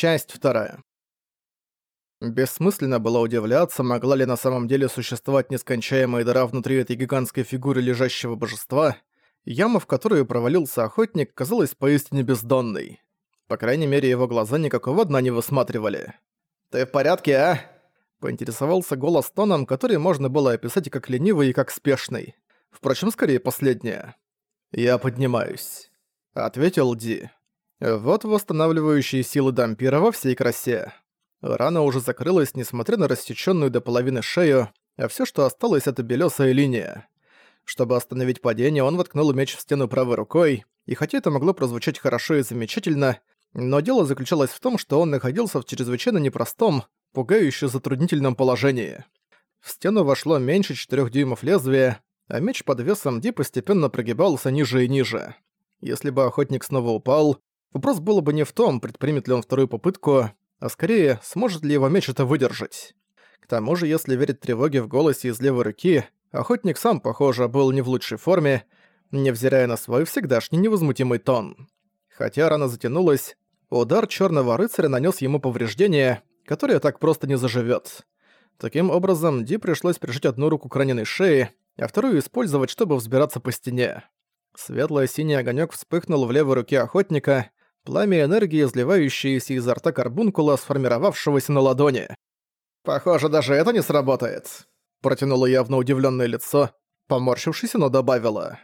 Часть вторая. Бессмысленно было удивляться, могла ли на самом деле существовать нескончаемая дыра внутри этой гигантской фигуры лежащего божества. Яма, в которую провалился охотник, казалась поистине бездонной. По крайней мере, его глаза никакого дна не высматривали. «Ты в порядке, а?» Поинтересовался голос тоном, который можно было описать как ленивый, и как спешный. Впрочем, скорее последнее. «Я поднимаюсь», — ответил Ди. Вот восстанавливающие силы дампира во всей красе. Рана уже закрылась, несмотря на рассечённую до половины шею, а всё, что осталось, это белёсая линия. Чтобы остановить падение, он воткнул меч в стену правой рукой, и хотя это могло прозвучать хорошо и замечательно, но дело заключалось в том, что он находился в чрезвычайно непростом, пугающе затруднительном положении. В стену вошло меньше четырёх дюймов лезвия, а меч под весом Ди постепенно прогибался ниже и ниже. Если бы охотник снова упал, Вопрос было бы не в том, предпримет ли он вторую попытку, а скорее, сможет ли его меч это выдержать. К тому же, если верить тревоге в голосе из левой руки, охотник сам, похоже, был не в лучшей форме, невзирая на свой всегдашний невозмутимый тон. Хотя рана затянулась, удар черного рыцаря нанес ему повреждение, которое так просто не заживет. Таким образом, Ди пришлось прижать одну руку к раненой шее, а вторую использовать, чтобы взбираться по стене. Светло-синий огонек вспыхнул в левой руке охотника, пламя энергии, изливающееся изо рта карбункула, сформировавшегося на ладони. «Похоже, даже это не сработает», — протянуло явно удивленное лицо, поморщившись, но добавила.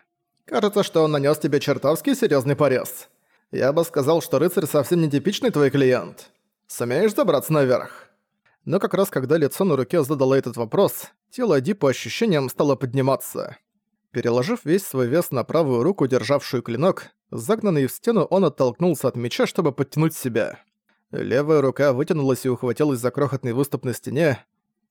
«Кажется, что он нанес тебе чертовски серьезный порез. Я бы сказал, что рыцарь совсем не типичный твой клиент. Сумеешь забраться наверх?» Но как раз когда лицо на руке задало этот вопрос, тело Ди по ощущениям стало подниматься. Переложив весь свой вес на правую руку, державшую клинок, загнанный в стену, он оттолкнулся от меча, чтобы подтянуть себя. Левая рука вытянулась и ухватилась за крохотный выступ на стене.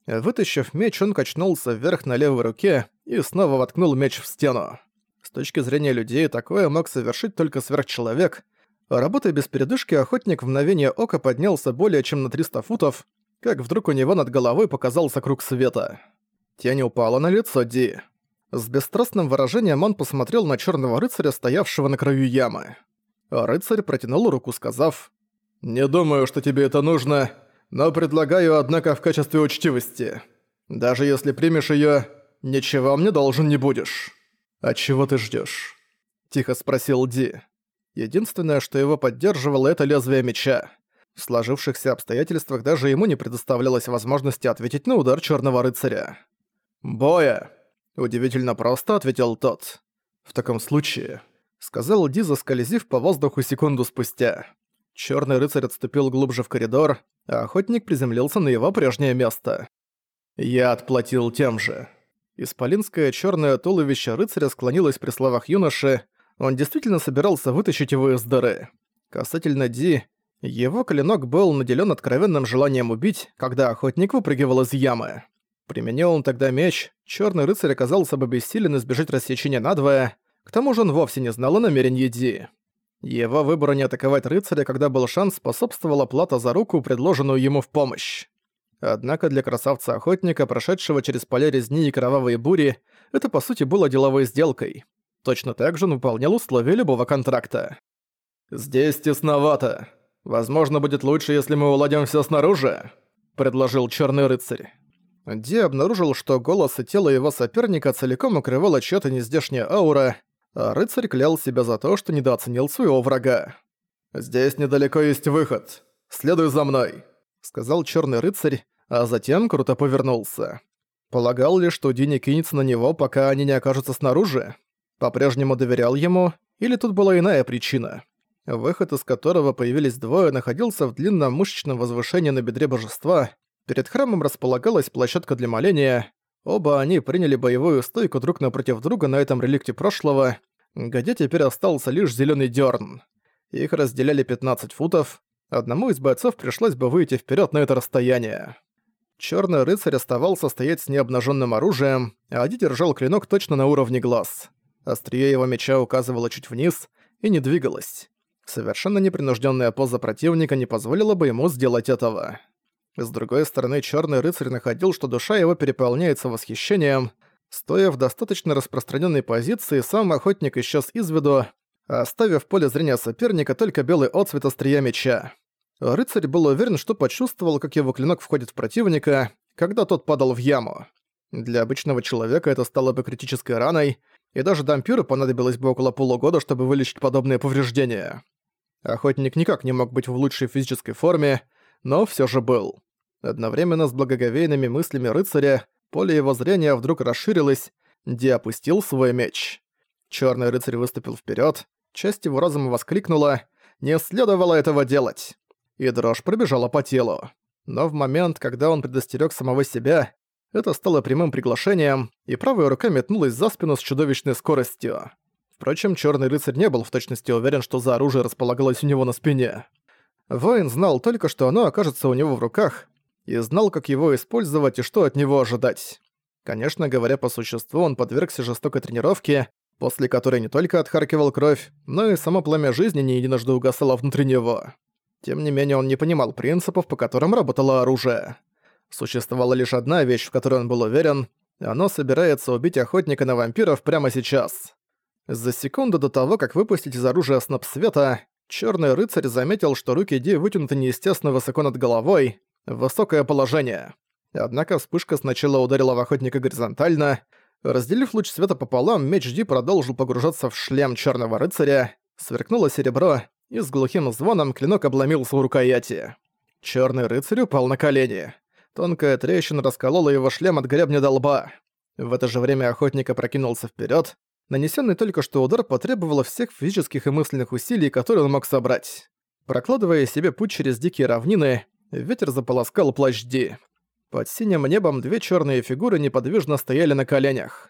Вытащив меч, он качнулся вверх на левой руке и снова воткнул меч в стену. С точки зрения людей, такое мог совершить только сверхчеловек. Работая без передышки, охотник в мгновение ока поднялся более чем на 300 футов, как вдруг у него над головой показался круг света. Тень упала на лицо Ди. С бесстрастным выражением он посмотрел на черного рыцаря, стоявшего на краю ямы. А рыцарь протянул руку, сказав, «Не думаю, что тебе это нужно, но предлагаю, однако, в качестве учтивости. Даже если примешь ее, ничего мне должен не будешь». «А чего ты ждешь? тихо спросил Ди. Единственное, что его поддерживало, это лезвие меча. В сложившихся обстоятельствах даже ему не предоставлялось возможности ответить на удар черного рыцаря. «Боя!» Удивительно просто ответил тот. В таком случае, сказал Ди, заскользив по воздуху секунду спустя. Черный рыцарь отступил глубже в коридор, а охотник приземлился на его прежнее место. Я отплатил тем же. Исполинское черное туловище рыцаря склонилось при словах юноши, он действительно собирался вытащить его из дыры. Касательно Ди, его клинок был наделен откровенным желанием убить, когда охотник выпрыгивал из ямы. Применил он тогда меч, черный рыцарь оказался бы бессилен избежать рассечения надвое, к тому же он вовсе не знал о намерении Ди. Его выбору не атаковать рыцаря, когда был шанс, способствовала плата за руку, предложенную ему в помощь. Однако для красавца-охотника, прошедшего через поля резни и кровавые бури, это по сути было деловой сделкой. Точно так же он выполнял условия любого контракта. «Здесь тесновато. Возможно, будет лучше, если мы уладим всё снаружи», — предложил черный рыцарь. Ди обнаружил, что голос и тело его соперника целиком укрывала чья-то нездешняя аура, а рыцарь клял себя за то, что недооценил своего врага. «Здесь недалеко есть выход. Следуй за мной», — сказал черный рыцарь, а затем круто повернулся. Полагал ли, что Ди не кинется на него, пока они не окажутся снаружи? По-прежнему доверял ему, или тут была иная причина? Выход из которого появились двое находился в длинном мышечном возвышении на бедре божества, Перед храмом располагалась площадка для моления. Оба они приняли боевую стойку друг напротив друга на этом реликте прошлого, где теперь остался лишь зеленый дерн. Их разделяли 15 футов. Одному из бойцов пришлось бы выйти вперед на это расстояние. Черный рыцарь оставался стоять с необнаженным оружием, а Ади держал клинок точно на уровне глаз. Острие его меча указывало чуть вниз и не двигалось. Совершенно непринужденная поза противника не позволила бы ему сделать этого. С другой стороны, черный рыцарь находил, что душа его переполняется восхищением. Стоя в достаточно распространенной позиции, сам охотник исчез из виду, оставив в поле зрения соперника только белый отцвет острия меча. Рыцарь был уверен, что почувствовал, как его клинок входит в противника, когда тот падал в яму. Для обычного человека это стало бы критической раной, и даже дампиру понадобилось бы около полугода, чтобы вылечить подобные повреждения. Охотник никак не мог быть в лучшей физической форме, но все же был. Одновременно с благоговейными мыслями рыцаря поле его зрения вдруг расширилось, Ди опустил свой меч. Черный рыцарь выступил вперед, часть его разума воскликнула «Не следовало этого делать!» И дрожь пробежала по телу. Но в момент, когда он предостерег самого себя, это стало прямым приглашением, и правая рука метнулась за спину с чудовищной скоростью. Впрочем, черный рыцарь не был в точности уверен, что за оружие располагалось у него на спине. Воин знал только, что оно окажется у него в руках, и знал, как его использовать и что от него ожидать. Конечно, говоря по существу, он подвергся жестокой тренировке, после которой не только отхаркивал кровь, но и само пламя жизни не единожды угасало внутри него. Тем не менее, он не понимал принципов, по которым работало оружие. Существовала лишь одна вещь, в которой он был уверен — оно собирается убить охотника на вампиров прямо сейчас. За секунду до того, как выпустить из оружия сноп света, Черный рыцарь заметил, что руки Ди вытянуты неестественно высоко над головой, высокое положение. Однако вспышка сначала ударила в охотника горизонтально. Разделив луч света пополам, меч Ди продолжил погружаться в шлем черного рыцаря, сверкнуло серебро, и с глухим звоном клинок обломился у рукояти. Черный рыцарь упал на колени. Тонкая трещина расколола его шлем от гребня до лба. В это же время охотник опрокинулся вперед. Нанесенный только что удар потребовал всех физических и мысленных усилий, которые он мог собрать. Прокладывая себе путь через дикие равнины, ветер заполоскал плащ Ди. Под синим небом две черные фигуры неподвижно стояли на коленях.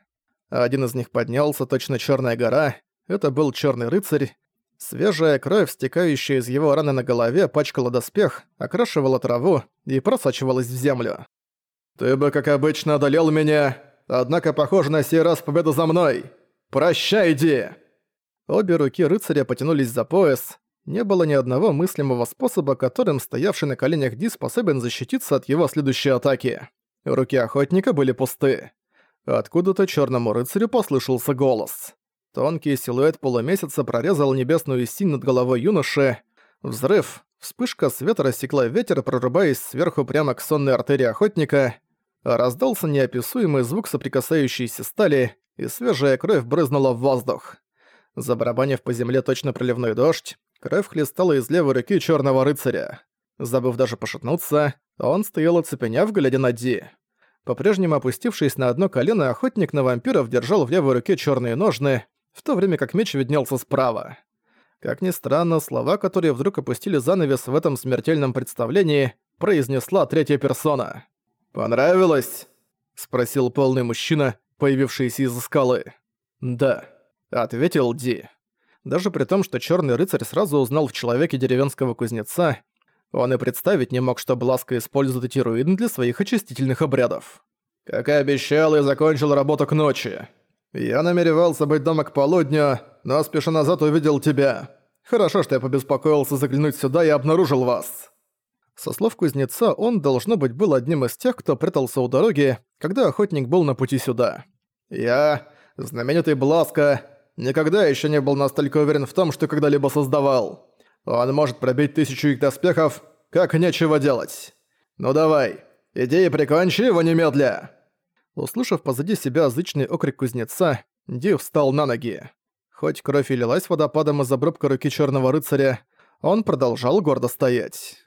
Один из них поднялся, точно черная гора. Это был черный рыцарь. Свежая кровь, стекающая из его раны на голове, пачкала доспех, окрашивала траву и просачивалась в землю. «Ты бы, как обычно, одолел меня, однако, похоже, на сей раз победа за мной!» «Прощай, Ди!» Обе руки рыцаря потянулись за пояс. Не было ни одного мыслимого способа, которым стоявший на коленях Ди способен защититься от его следующей атаки. Руки охотника были пусты. Откуда-то черному рыцарю послышался голос. Тонкий силуэт полумесяца прорезал небесную синь над головой юноши. Взрыв. Вспышка света рассекла ветер, прорубаясь сверху прямо к сонной артерии охотника. Раздался неописуемый звук соприкасающейся стали, и свежая кровь брызнула в воздух. Забарабанив по земле точно проливной дождь, кровь хлестала из левой руки черного рыцаря. Забыв даже пошатнуться, он стоял оцепеняв, глядя на Ди. По-прежнему опустившись на одно колено, охотник на вампиров держал в левой руке черные ножны, в то время как меч виднелся справа. Как ни странно, слова, которые вдруг опустили занавес в этом смертельном представлении, произнесла третья персона. «Понравилось?» — спросил полный мужчина, появившиеся из-за скалы. «Да», — ответил Ди. Даже при том, что Черный рыцарь сразу узнал в человеке деревенского кузнеца, он и представить не мог, что Бласка использует эти руины для своих очистительных обрядов. «Как и обещал, я закончил работу к ночи. Я намеревался быть дома к полудню, но спеша назад увидел тебя. Хорошо, что я побеспокоился заглянуть сюда и обнаружил вас». Со слов кузнеца, он, должно быть, был одним из тех, кто прятался у дороги, когда охотник был на пути сюда. «Я, знаменитый Бласка, никогда еще не был настолько уверен в том, что когда-либо создавал. Он может пробить тысячу их доспехов, как нечего делать. Ну давай, иди и прикончи его немедля!» Услышав позади себя зычный окрик кузнеца, Ди встал на ноги. Хоть кровь и лилась водопадом из обрубка руки черного рыцаря, он продолжал гордо стоять.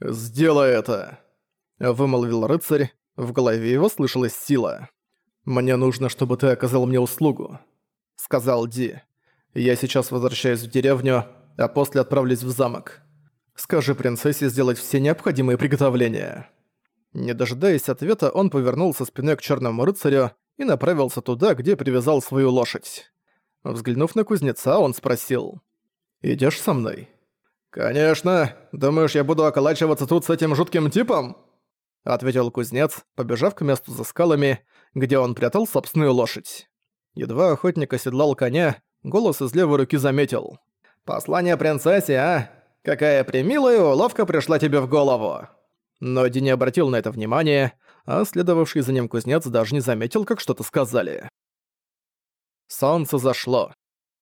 «Сделай это!» — вымолвил рыцарь, в голове его слышалась сила. «Мне нужно, чтобы ты оказал мне услугу», — сказал Ди. «Я сейчас возвращаюсь в деревню, а после отправлюсь в замок. Скажи принцессе сделать все необходимые приготовления». Не дожидаясь ответа, он повернулся спиной к черному рыцарю и направился туда, где привязал свою лошадь. Взглянув на кузнеца, он спросил. «Идёшь со мной?» «Конечно! Думаешь, я буду околачиваться тут с этим жутким типом?» Ответил кузнец, побежав к месту за скалами, где он прятал собственную лошадь. Едва охотник оседлал коня, голос из левой руки заметил. «Послание принцессе, а? Какая примилая уловка пришла тебе в голову!» Но Ди не обратил на это внимания, а следовавший за ним кузнец даже не заметил, как что-то сказали. Солнце зашло.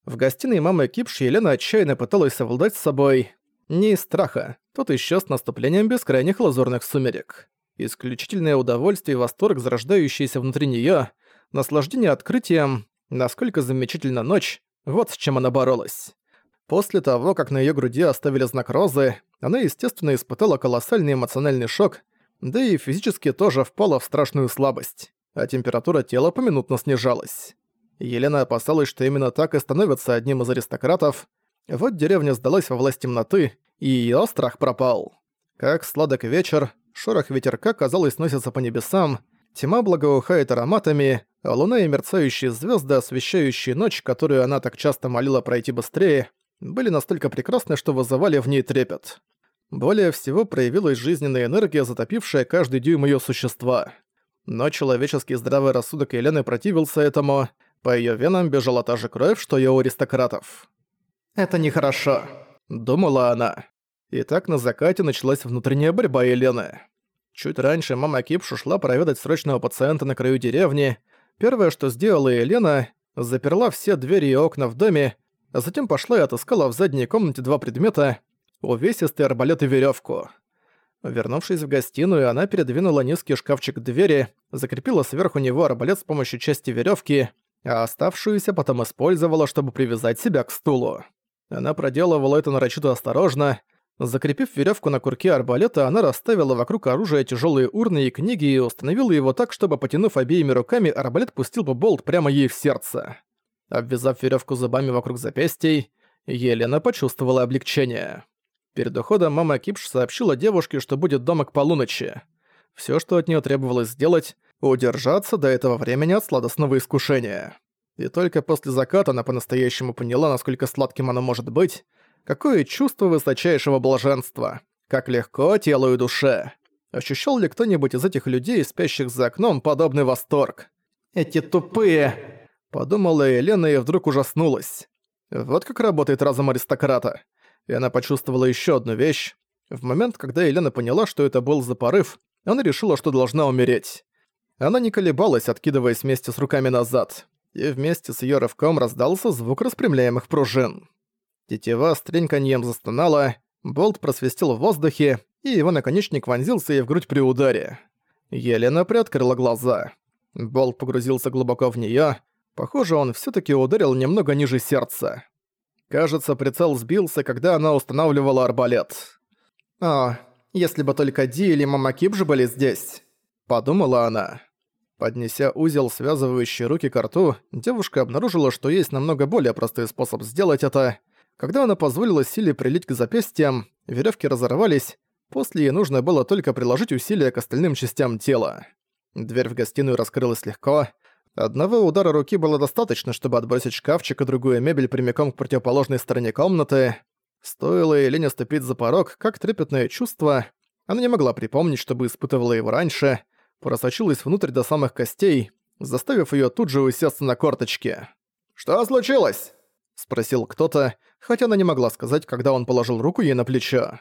В гостиной мамы Кипши Елена отчаянно пыталась совладать с собой, Не из страха, тот исчез наступлением бескрайних лазурных сумерек. Исключительное удовольствие и восторг, зарождающиеся внутри неё, наслаждение открытием, насколько замечательна ночь, вот с чем она боролась. После того, как на её груди оставили знак розы, она, естественно, испытала колоссальный эмоциональный шок, да и физически тоже впала в страшную слабость, а температура тела поминутно снижалась. Елена опасалась, что именно так и становится одним из аристократов. Вот деревня сдалась во власть темноты, и её страх пропал. Как сладок вечер, шорох ветерка, казалось, носится по небесам, тьма благоухает ароматами, а луна и мерцающие звезды, освещающие ночь, которую она так часто молила пройти быстрее, были настолько прекрасны, что вызывали в ней трепет. Более всего проявилась жизненная энергия, затопившая каждый дюйм её существа. Но человеческий здравый рассудок Елены противился этому, по её венам бежала та же кровь, что и у аристократов. «Это нехорошо», — думала она. И так на закате началась внутренняя борьба Елены. Чуть раньше мама Кипшу шла проведать срочного пациента на краю деревни. Первое, что сделала Елена, заперла все двери и окна в доме а затем пошла и отыскала в задней комнате два предмета — увесистый арбалет и веревку. Вернувшись в гостиную, она передвинула низкий шкафчик к двери, закрепила сверху него арбалет с помощью части веревки, а оставшуюся потом использовала, чтобы привязать себя к стулу. Она проделывала это нарочито осторожно. Закрепив веревку на курке арбалета, она расставила вокруг оружия тяжелые урны и книги и установила его так, чтобы, потянув обеими руками, арбалет пустил бы болт прямо ей в сердце. Обвязав веревку зубами вокруг запястий, Елена почувствовала облегчение. Перед уходом мама Кипш сообщила девушке, что будет дома к полуночи. Все, что от нее требовалось сделать, удержаться до этого времени от сладостного искушения. И только после заката она по-настоящему поняла, насколько сладким оно может быть, какое чувство высочайшего блаженства, как легко телу и душе. Ощущал ли кто-нибудь из этих людей, спящих за окном, подобный восторг? «Эти тупые!» Подумала Елена и вдруг ужаснулась. Вот как работает разум аристократа. И она почувствовала еще одну вещь. В момент, когда Елена поняла, что это был за порыв, она решила, что должна умереть. Она не колебалась, откидываясь вместе с руками назад. И вместе с её рывком раздался звук распрямляемых пружин. Тетива с треньканьем застонала, болт просвистел в воздухе, и его наконечник вонзился ей в грудь при ударе. Елена приоткрыла глаза. Болт погрузился глубоко в неё, Похоже, он всё-таки ударил немного ниже сердца. Кажется, прицел сбился, когда она устанавливала арбалет. «О, если бы только Ди или Мама же были здесь», — подумала она. Поднеся узел, связывающий руки к рту, девушка обнаружила, что есть намного более простой способ сделать это. Когда она позволила силе прилить к запястьям, веревки разорвались, после ей нужно было только приложить усилия к остальным частям тела. Дверь в гостиную раскрылась легко, Одного удара руки было достаточно, чтобы отбросить шкафчик и другую мебель прямиком к противоположной стороне комнаты. Стоило Елене ступить за порог, как трепетное чувство, она не могла припомнить, чтобы испытывала его раньше, просочилась внутрь до самых костей, заставив её тут же усесться на корточки. «Что случилось?» — спросил кто-то, хотя она не могла сказать, когда он положил руку ей на плечо.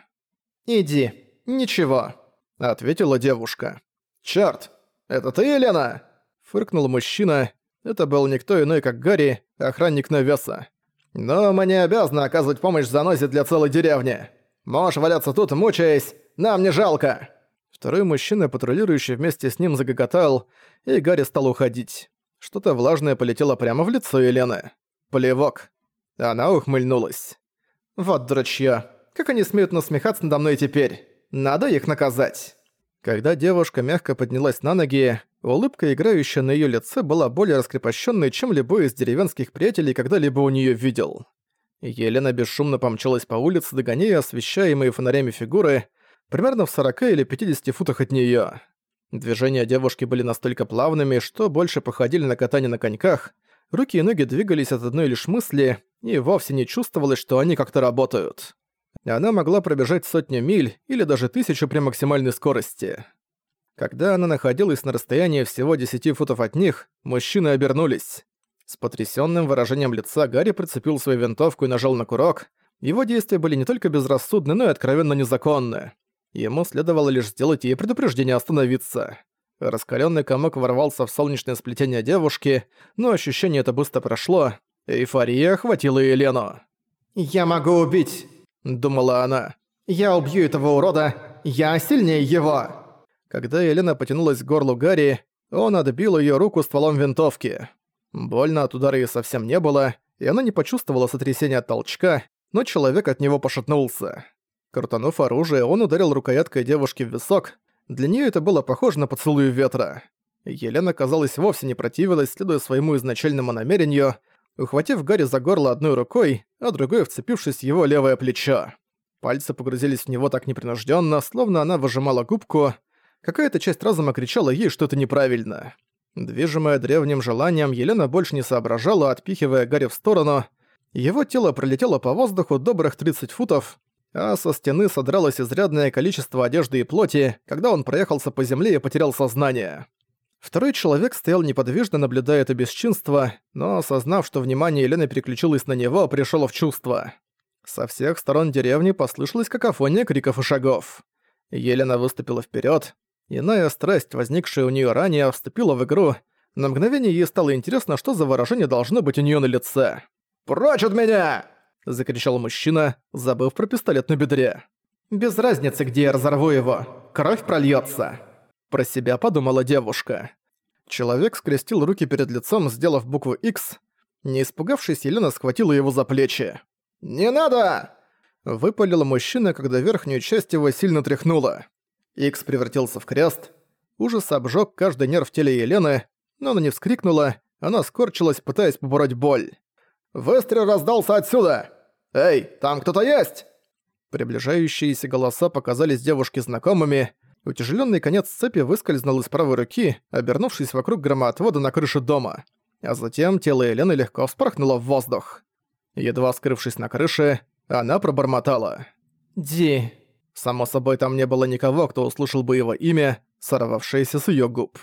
«Иди, ничего», — ответила девушка. «Чёрт, это ты, Елена?» Фыркнул мужчина. Это был никто иной, как Гарри, охранник Навеса. «Но мы не обязаны оказывать помощь занозе для целой деревни. Можешь валяться тут, мучаясь, нам не жалко!» Второй мужчина, патрулирующий вместе с ним, загоготал, и Гарри стал уходить. Что-то влажное полетело прямо в лицо Елены. Плевок. Она ухмыльнулась. «Вот дурачья. Как они смеют насмехаться надо мной теперь? Надо их наказать!» Когда девушка мягко поднялась на ноги, улыбка, играющая на её лице, была более раскрепощенной, чем любой из деревенских приятелей когда-либо у неё видел. Елена бесшумно помчалась по улице, догоняя освещаемые фонарями фигуры, примерно в 40 или 50 футах от неё. Движения девушки были настолько плавными, что больше походили на катание на коньках, руки и ноги двигались от одной лишь мысли, и вовсе не чувствовалось, что они как-то работают она могла пробежать сотню миль или даже тысячу при максимальной скорости. Когда она находилась на расстоянии всего 10 футов от них, мужчины обернулись. С потрясённым выражением лица Гарри прицепил свою винтовку и нажал на курок. Его действия были не только безрассудны, но и откровенно незаконны. Ему следовало лишь сделать ей предупреждение остановиться. Раскалённый комок ворвался в солнечное сплетение девушки, но ощущение это быстро прошло. Эйфория охватила Елену. «Я могу убить!» — думала она. «Я убью этого урода! Я сильнее его!» Когда Елена потянулась к горлу Гарри, он отбил её руку стволом винтовки. Больно от удара ей совсем не было, и она не почувствовала сотрясения от толчка, но человек от него пошатнулся. Крутанув оружие, он ударил рукояткой девушки в висок. Для неё это было похоже на поцелуй ветра. Елена, казалось, вовсе не противилась, следуя своему изначальному намерению, ухватив Гарри за горло одной рукой, а другой вцепившись в его левое плечо. Пальцы погрузились в него так непринужденно, словно она выжимала губку. Какая-то часть разума кричала ей что-то неправильно. Движимая древним желанием, Елена больше не соображала, отпихивая Гарри в сторону. Его тело пролетело по воздуху добрых 30 футов, а со стены содралось изрядное количество одежды и плоти, когда он проехался по земле и потерял сознание. Второй человек стоял неподвижно, наблюдая это бесчинство, но, осознав, что внимание Елены переключилось на него, пришел в чувство. Со всех сторон деревни послышалась какофония криков и шагов. Елена выступила вперед. Иная страсть, возникшая у нее ранее, вступила в игру. На мгновение ей стало интересно, что за выражение должно быть у нее на лице. «Прочь от меня!» – закричал мужчина, забыв про пистолет на бедре. «Без разницы, где я разорву его. Кровь прольется. Про себя подумала девушка. Человек скрестил руки перед лицом, сделав букву X. Не испугавшись, Елена схватила его за плечи. «Не надо!» Выпалил мужчина, когда верхнюю часть его сильно тряхнуло. X превратился в крест. Ужас обжег каждый нерв в теле Елены, но она не вскрикнула, она скорчилась, пытаясь побороть боль. «Выстрел раздался отсюда! Эй, там кто-то есть!» Приближающиеся голоса показались девушке знакомыми, Утяжеленный конец цепи выскользнул из правой руки, обернувшись вокруг громоотвода на крыше дома. А затем тело Елены легко вспорхнуло в воздух. Едва скрывшись на крыше, она пробормотала. «Ди». Само собой, там не было никого, кто услышал бы его имя, сорвавшееся с ее губ.